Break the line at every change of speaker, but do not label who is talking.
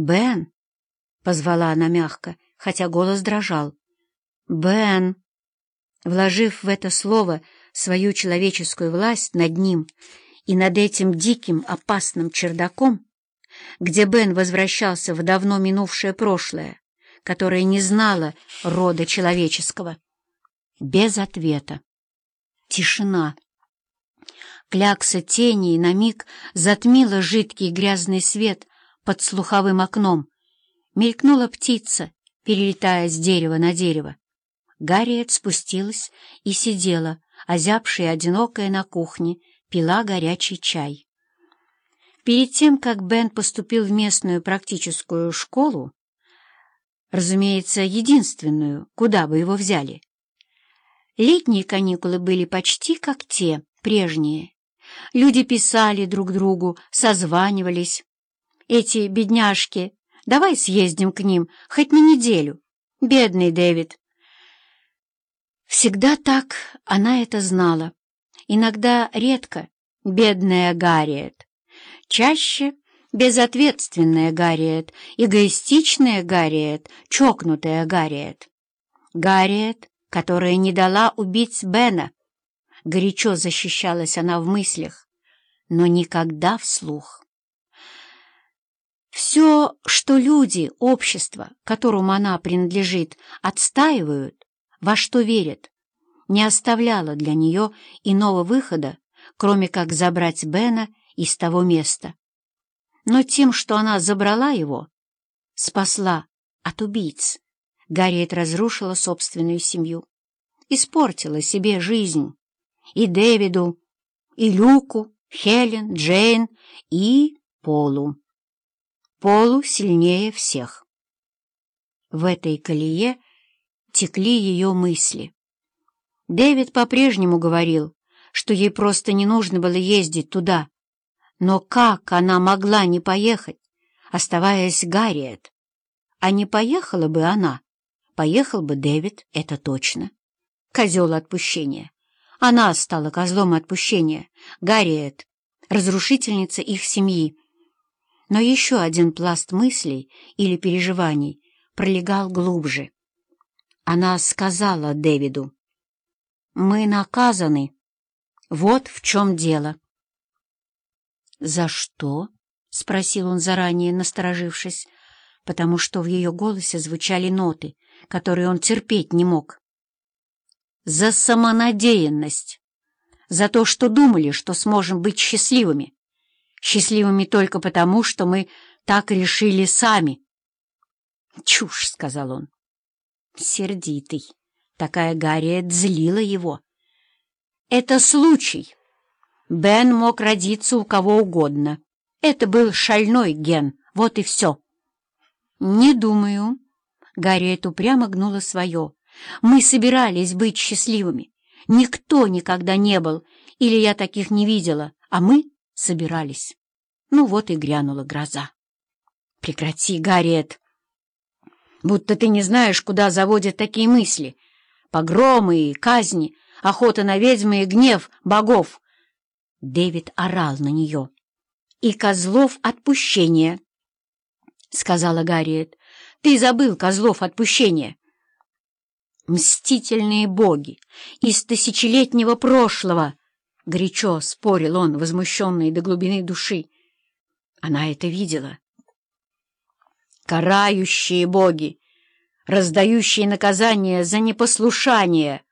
«Бен!» — позвала она мягко, хотя голос дрожал. «Бен!» Вложив в это слово свою человеческую власть над ним и над этим диким опасным чердаком, где Бен возвращался в давно минувшее прошлое, которое не знало рода человеческого. Без ответа. Тишина. Клякса тени на миг затмила жидкий грязный свет под слуховым окном. Мелькнула птица, перелетая с дерева на дерево. Гарриет спустилась и сидела, озябшая одинокая на кухне, пила горячий чай. Перед тем, как Бен поступил в местную практическую школу, разумеется, единственную, куда бы его взяли, летние каникулы были почти как те, прежние. Люди писали друг другу, созванивались. Эти бедняжки, давай съездим к ним, хоть на неделю. Бедный Дэвид. Всегда так она это знала. Иногда редко, бедная Гарриет. Чаще безответственная Гарриет, эгоистичная Гарриет, чокнутая Гарриет. Гарриет, которая не дала убить Бена. Горячо защищалась она в мыслях, но никогда вслух. Все, что люди, общество, которому она принадлежит, отстаивают, во что верят, не оставляло для нее иного выхода, кроме как забрать Бена из того места. Но тем, что она забрала его, спасла от убийц, Гарриет разрушила собственную семью, испортила себе жизнь, и Дэвиду, и Люку, Хелен, Джейн и Полу. Полу сильнее всех. В этой колее текли ее мысли. Дэвид по-прежнему говорил, что ей просто не нужно было ездить туда. Но как она могла не поехать, оставаясь Гарриет? А не поехала бы она, поехал бы Дэвид, это точно. Козел отпущения. Она стала козлом отпущения, Гарриет, разрушительница их семьи. Но еще один пласт мыслей или переживаний пролегал глубже. Она сказала Дэвиду, «Мы наказаны. Вот в чем дело». «За что?» — спросил он заранее, насторожившись, потому что в ее голосе звучали ноты, которые он терпеть не мог. «За самонадеянность, за то, что думали, что сможем быть счастливыми, счастливыми только потому, что мы так решили сами». «Чушь», — сказал он сердитый. Такая Гарриет злила его. Это случай. Бен мог родиться у кого угодно. Это был шальной ген, вот и все. Не думаю. Гарриет упрямо гнула свое. Мы собирались быть счастливыми. Никто никогда не был, или я таких не видела, а мы собирались. Ну вот и грянула гроза. Прекрати, Гарриет будто ты не знаешь, куда заводят такие мысли. Погромы и казни, охота на ведьмы и гнев богов. Дэвид орал на нее. «И козлов отпущения», — сказала Гарриет. «Ты забыл козлов отпущения». «Мстительные боги из тысячелетнего прошлого!» — горячо спорил он, возмущенный до глубины души. Она это видела карающие боги, раздающие наказание за непослушание,